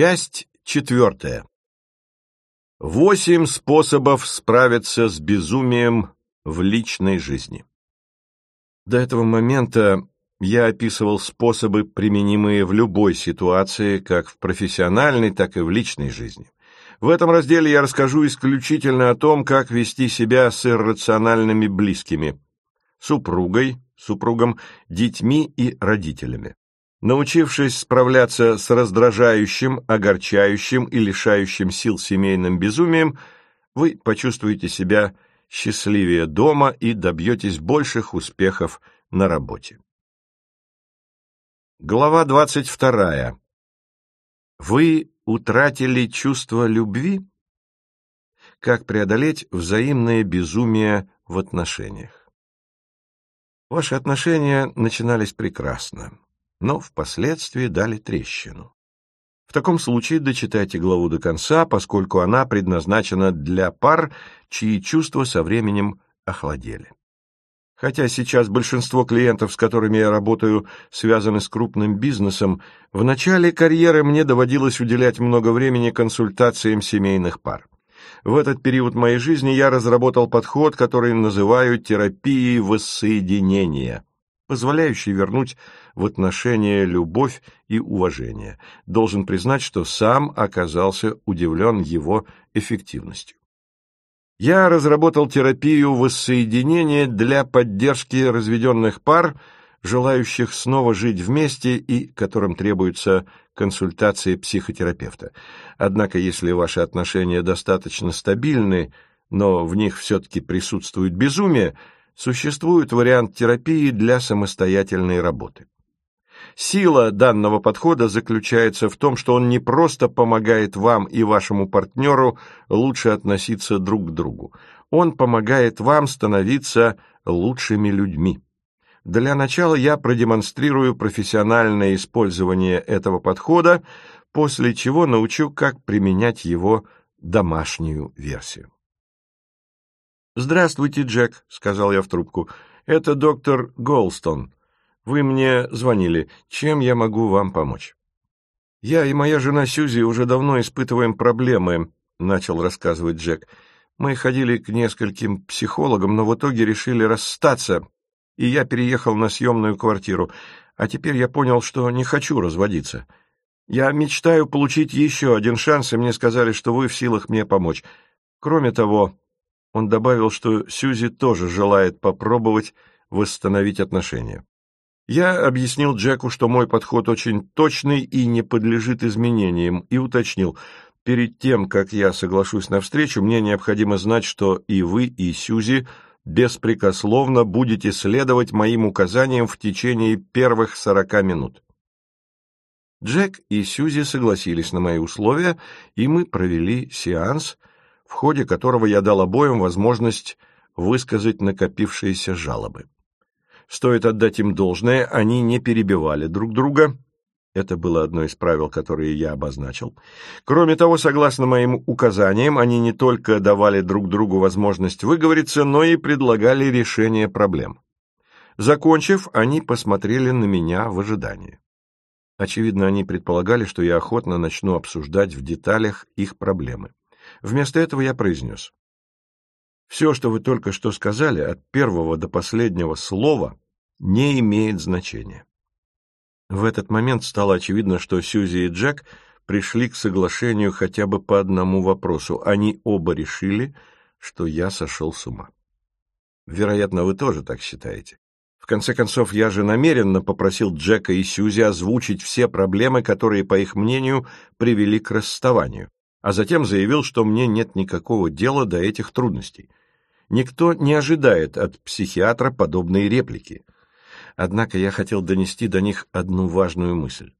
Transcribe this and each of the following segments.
Часть четвертая. Восемь способов справиться с безумием в личной жизни. До этого момента я описывал способы, применимые в любой ситуации, как в профессиональной, так и в личной жизни. В этом разделе я расскажу исключительно о том, как вести себя с иррациональными близкими, супругой, супругом, детьми и родителями. Научившись справляться с раздражающим, огорчающим и лишающим сил семейным безумием, вы почувствуете себя счастливее дома и добьетесь больших успехов на работе. Глава двадцать вторая. Вы утратили чувство любви? Как преодолеть взаимное безумие в отношениях? Ваши отношения начинались прекрасно но впоследствии дали трещину. В таком случае дочитайте главу до конца, поскольку она предназначена для пар, чьи чувства со временем охладели. Хотя сейчас большинство клиентов, с которыми я работаю, связаны с крупным бизнесом, в начале карьеры мне доводилось уделять много времени консультациям семейных пар. В этот период моей жизни я разработал подход, который называю терапией воссоединения, позволяющий вернуть в отношения любовь и уважение. Должен признать, что сам оказался удивлен его эффективностью. Я разработал терапию воссоединения для поддержки разведенных пар, желающих снова жить вместе и которым требуется консультация психотерапевта. Однако, если ваши отношения достаточно стабильны, но в них все-таки присутствует безумие, существует вариант терапии для самостоятельной работы. Сила данного подхода заключается в том, что он не просто помогает вам и вашему партнеру лучше относиться друг к другу, он помогает вам становиться лучшими людьми. Для начала я продемонстрирую профессиональное использование этого подхода, после чего научу, как применять его домашнюю версию. «Здравствуйте, Джек», — сказал я в трубку. «Это доктор Голстон. Вы мне звонили. Чем я могу вам помочь? Я и моя жена Сьюзи уже давно испытываем проблемы, начал рассказывать Джек. Мы ходили к нескольким психологам, но в итоге решили расстаться, и я переехал на съемную квартиру. А теперь я понял, что не хочу разводиться. Я мечтаю получить еще один шанс, и мне сказали, что вы в силах мне помочь. Кроме того, он добавил, что Сьюзи тоже желает попробовать восстановить отношения. Я объяснил Джеку, что мой подход очень точный и не подлежит изменениям, и уточнил, перед тем, как я соглашусь на встречу, мне необходимо знать, что и вы, и Сьюзи беспрекословно будете следовать моим указаниям в течение первых сорока минут. Джек и Сьюзи согласились на мои условия, и мы провели сеанс, в ходе которого я дал обоим возможность высказать накопившиеся жалобы. Стоит отдать им должное, они не перебивали друг друга. Это было одно из правил, которые я обозначил. Кроме того, согласно моим указаниям, они не только давали друг другу возможность выговориться, но и предлагали решение проблем. Закончив, они посмотрели на меня в ожидании. Очевидно, они предполагали, что я охотно начну обсуждать в деталях их проблемы. Вместо этого я произнес. Все, что вы только что сказали, от первого до последнего слова, не имеет значения. В этот момент стало очевидно, что Сьюзи и Джек пришли к соглашению хотя бы по одному вопросу. Они оба решили, что я сошел с ума. Вероятно, вы тоже так считаете. В конце концов, я же намеренно попросил Джека и Сьюзи озвучить все проблемы, которые, по их мнению, привели к расставанию, а затем заявил, что мне нет никакого дела до этих трудностей. Никто не ожидает от психиатра подобной реплики. Однако я хотел донести до них одну важную мысль.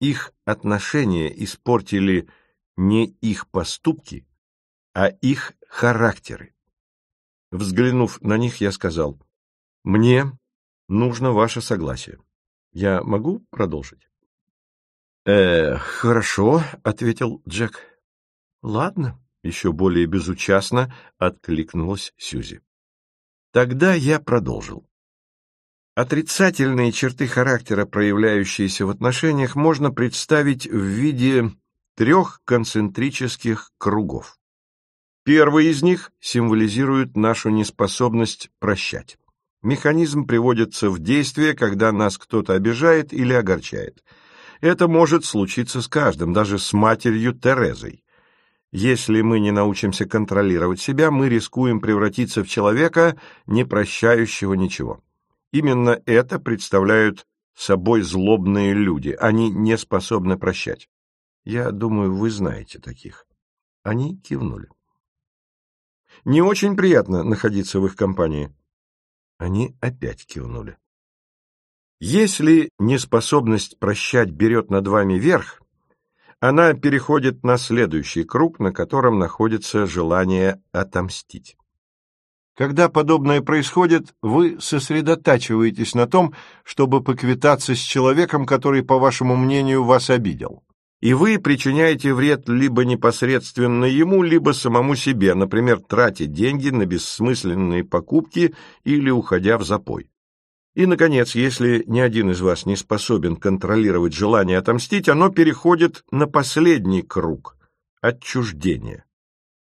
Их отношения испортили не их поступки, а их характеры. Взглянув на них, я сказал, «Мне нужно ваше согласие. Я могу продолжить?» «Э, хорошо», — ответил Джек. «Ладно», еще более безучастно откликнулась Сюзи. Тогда я продолжил. Отрицательные черты характера, проявляющиеся в отношениях, можно представить в виде трех концентрических кругов. Первый из них символизирует нашу неспособность прощать. Механизм приводится в действие, когда нас кто-то обижает или огорчает. Это может случиться с каждым, даже с матерью Терезой. Если мы не научимся контролировать себя, мы рискуем превратиться в человека, не прощающего ничего. Именно это представляют собой злобные люди. Они не способны прощать. Я думаю, вы знаете таких. Они кивнули. Не очень приятно находиться в их компании. Они опять кивнули. Если неспособность прощать берет над вами верх, она переходит на следующий круг, на котором находится желание отомстить. Когда подобное происходит, вы сосредотачиваетесь на том, чтобы поквитаться с человеком, который, по вашему мнению, вас обидел. И вы причиняете вред либо непосредственно ему, либо самому себе, например, тратя деньги на бессмысленные покупки или уходя в запой. И, наконец, если ни один из вас не способен контролировать желание отомстить, оно переходит на последний круг – отчуждение.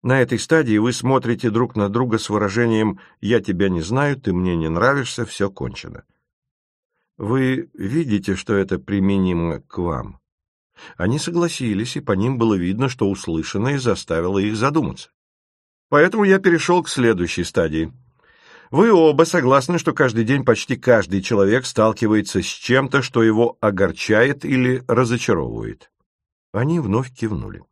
На этой стадии вы смотрите друг на друга с выражением «я тебя не знаю, ты мне не нравишься, все кончено». Вы видите, что это применимо к вам. Они согласились, и по ним было видно, что услышанное заставило их задуматься. Поэтому я перешел к следующей стадии. Вы оба согласны, что каждый день почти каждый человек сталкивается с чем-то, что его огорчает или разочаровывает. Они вновь кивнули.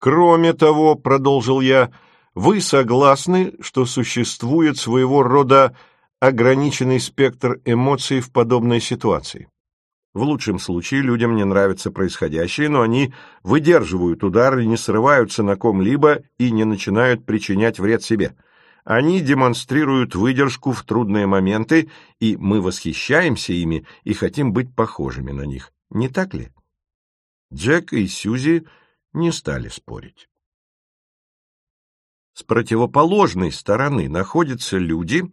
Кроме того, продолжил я, вы согласны, что существует своего рода ограниченный спектр эмоций в подобной ситуации? В лучшем случае людям не нравится происходящее, но они выдерживают удар и не срываются на ком-либо и не начинают причинять вред себе. Они демонстрируют выдержку в трудные моменты, и мы восхищаемся ими и хотим быть похожими на них. Не так ли? Джек и Сьюзи не стали спорить. С противоположной стороны находятся люди,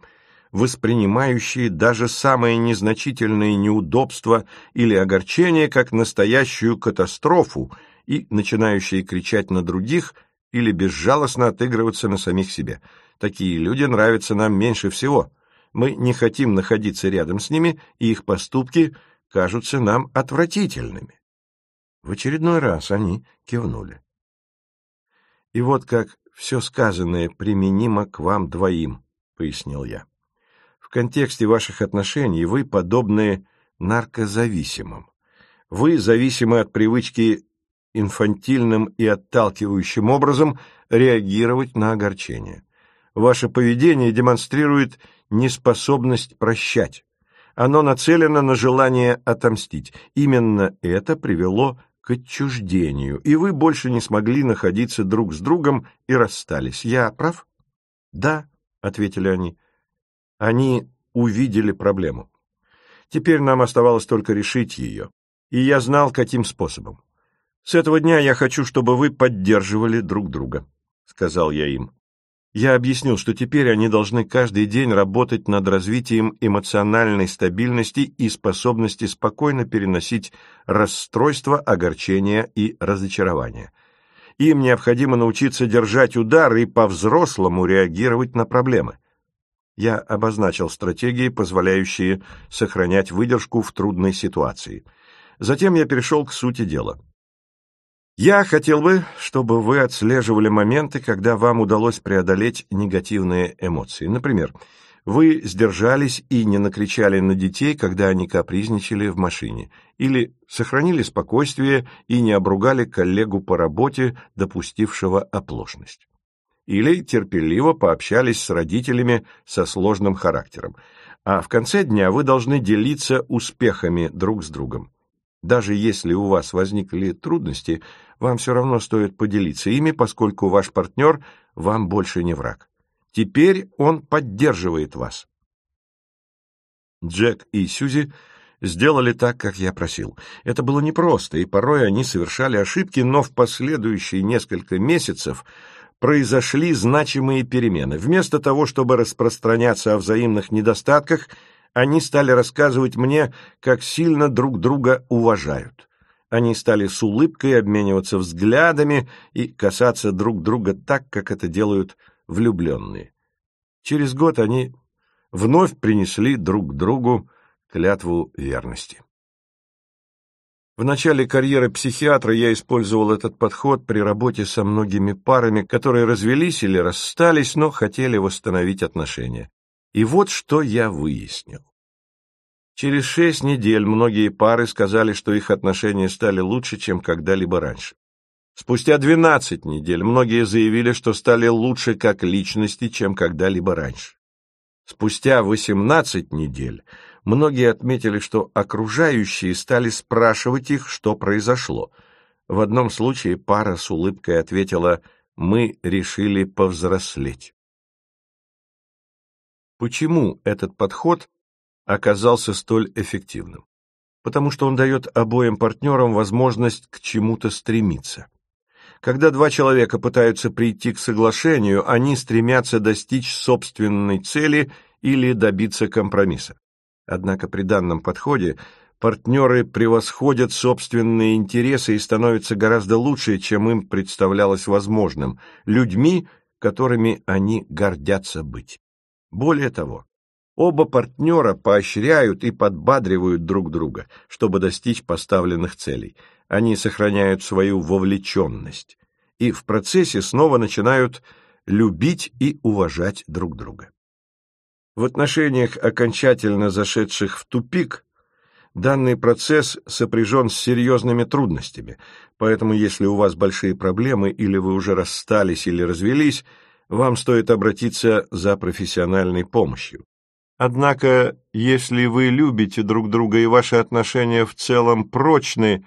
воспринимающие даже самые незначительные неудобства или огорчения как настоящую катастрофу и начинающие кричать на других или безжалостно отыгрываться на самих себе. Такие люди нравятся нам меньше всего. Мы не хотим находиться рядом с ними, и их поступки кажутся нам отвратительными. В очередной раз они кивнули. «И вот как все сказанное применимо к вам двоим», — пояснил я. «В контексте ваших отношений вы подобны наркозависимым. Вы зависимы от привычки инфантильным и отталкивающим образом реагировать на огорчение. Ваше поведение демонстрирует неспособность прощать. Оно нацелено на желание отомстить. Именно это привело к отчуждению, и вы больше не смогли находиться друг с другом и расстались. Я прав? Да, ответили они. Они увидели проблему. Теперь нам оставалось только решить ее, и я знал, каким способом. С этого дня я хочу, чтобы вы поддерживали друг друга, сказал я им. Я объяснил, что теперь они должны каждый день работать над развитием эмоциональной стабильности и способности спокойно переносить расстройства, огорчения и разочарования. Им необходимо научиться держать удар и по-взрослому реагировать на проблемы. Я обозначил стратегии, позволяющие сохранять выдержку в трудной ситуации. Затем я перешел к сути дела. Я хотел бы, чтобы вы отслеживали моменты, когда вам удалось преодолеть негативные эмоции. Например, вы сдержались и не накричали на детей, когда они капризничали в машине, или сохранили спокойствие и не обругали коллегу по работе, допустившего оплошность. Или терпеливо пообщались с родителями со сложным характером. А в конце дня вы должны делиться успехами друг с другом. Даже если у вас возникли трудности, вам все равно стоит поделиться ими, поскольку ваш партнер вам больше не враг. Теперь он поддерживает вас. Джек и Сьюзи сделали так, как я просил. Это было непросто, и порой они совершали ошибки, но в последующие несколько месяцев произошли значимые перемены. Вместо того, чтобы распространяться о взаимных недостатках, они стали рассказывать мне, как сильно друг друга уважают. Они стали с улыбкой обмениваться взглядами и касаться друг друга так, как это делают влюбленные. Через год они вновь принесли друг другу клятву верности. В начале карьеры психиатра я использовал этот подход при работе со многими парами, которые развелись или расстались, но хотели восстановить отношения. И вот что я выяснил. Через шесть недель многие пары сказали, что их отношения стали лучше, чем когда-либо раньше. Спустя двенадцать недель многие заявили, что стали лучше как личности, чем когда-либо раньше. Спустя восемнадцать недель многие отметили, что окружающие стали спрашивать их, что произошло. В одном случае пара с улыбкой ответила «Мы решили повзрослеть». Почему этот подход оказался столь эффективным? Потому что он дает обоим партнерам возможность к чему-то стремиться. Когда два человека пытаются прийти к соглашению, они стремятся достичь собственной цели или добиться компромисса. Однако при данном подходе партнеры превосходят собственные интересы и становятся гораздо лучше, чем им представлялось возможным, людьми, которыми они гордятся быть. Более того, оба партнера поощряют и подбадривают друг друга, чтобы достичь поставленных целей. Они сохраняют свою вовлеченность и в процессе снова начинают любить и уважать друг друга. В отношениях, окончательно зашедших в тупик, данный процесс сопряжен с серьезными трудностями, поэтому если у вас большие проблемы или вы уже расстались или развелись, вам стоит обратиться за профессиональной помощью. Однако, если вы любите друг друга и ваши отношения в целом прочны,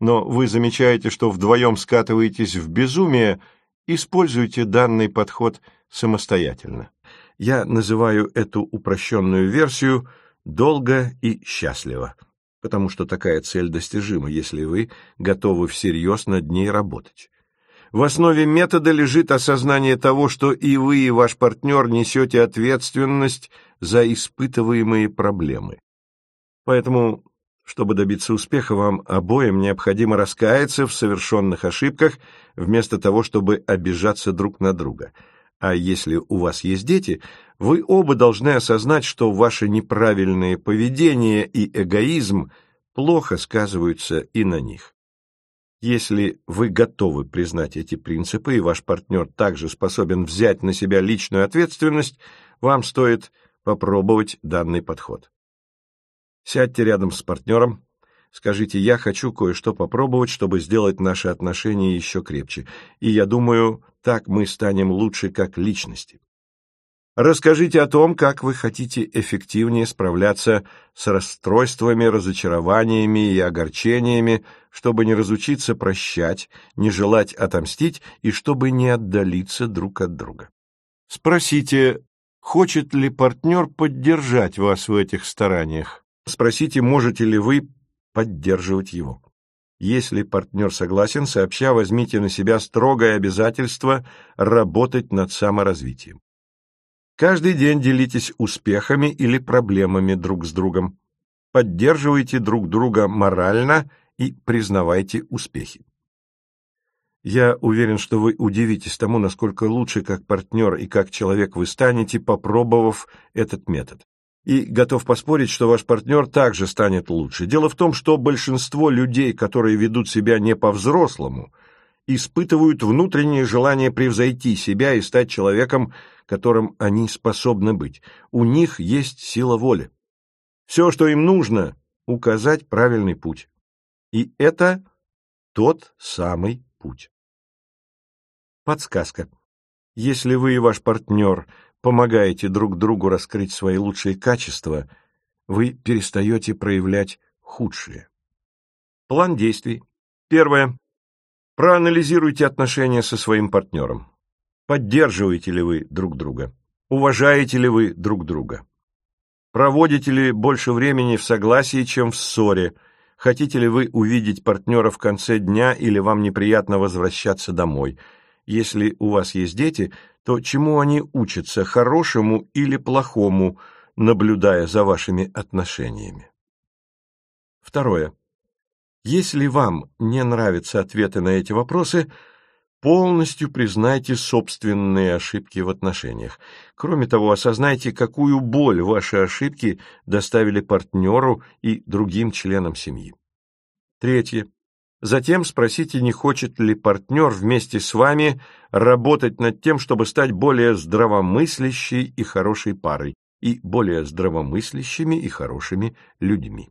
но вы замечаете, что вдвоем скатываетесь в безумие, используйте данный подход самостоятельно. Я называю эту упрощенную версию «долго и счастливо», потому что такая цель достижима, если вы готовы всерьез над ней работать. В основе метода лежит осознание того, что и вы, и ваш партнер несете ответственность за испытываемые проблемы. Поэтому, чтобы добиться успеха, вам обоим необходимо раскаяться в совершенных ошибках, вместо того, чтобы обижаться друг на друга – а если у вас есть дети, вы оба должны осознать, что ваше неправильное поведение и эгоизм плохо сказываются и на них. Если вы готовы признать эти принципы, и ваш партнер также способен взять на себя личную ответственность, вам стоит попробовать данный подход. Сядьте рядом с партнером, скажите «я хочу кое-что попробовать, чтобы сделать наши отношения еще крепче, и я думаю, так мы станем лучше как личности. Расскажите о том, как вы хотите эффективнее справляться с расстройствами, разочарованиями и огорчениями, чтобы не разучиться прощать, не желать отомстить и чтобы не отдалиться друг от друга. Спросите, хочет ли партнер поддержать вас в этих стараниях. Спросите, можете ли вы поддерживать его. Если партнер согласен, сообща возьмите на себя строгое обязательство работать над саморазвитием. Каждый день делитесь успехами или проблемами друг с другом. Поддерживайте друг друга морально и признавайте успехи. Я уверен, что вы удивитесь тому, насколько лучше как партнер и как человек вы станете, попробовав этот метод и готов поспорить, что ваш партнер также станет лучше. Дело в том, что большинство людей, которые ведут себя не по-взрослому, испытывают внутреннее желание превзойти себя и стать человеком, которым они способны быть. У них есть сила воли. Все, что им нужно, указать правильный путь. И это тот самый путь. Подсказка. Если вы и ваш партнер – помогаете друг другу раскрыть свои лучшие качества, вы перестаете проявлять худшие. План действий. Первое. Проанализируйте отношения со своим партнером. Поддерживаете ли вы друг друга? Уважаете ли вы друг друга? Проводите ли больше времени в согласии, чем в ссоре? Хотите ли вы увидеть партнера в конце дня или вам неприятно возвращаться домой? Если у вас есть дети, то чему они учатся, хорошему или плохому, наблюдая за вашими отношениями? Второе. Если вам не нравятся ответы на эти вопросы, полностью признайте собственные ошибки в отношениях. Кроме того, осознайте, какую боль ваши ошибки доставили партнеру и другим членам семьи. Третье. Затем спросите, не хочет ли партнер вместе с вами работать над тем, чтобы стать более здравомыслящей и хорошей парой, и более здравомыслящими и хорошими людьми.